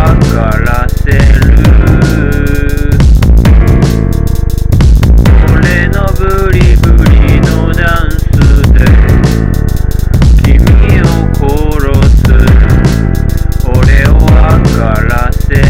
上がらせる。俺のブリブリのダンスで君を殺す。俺を上がらせる。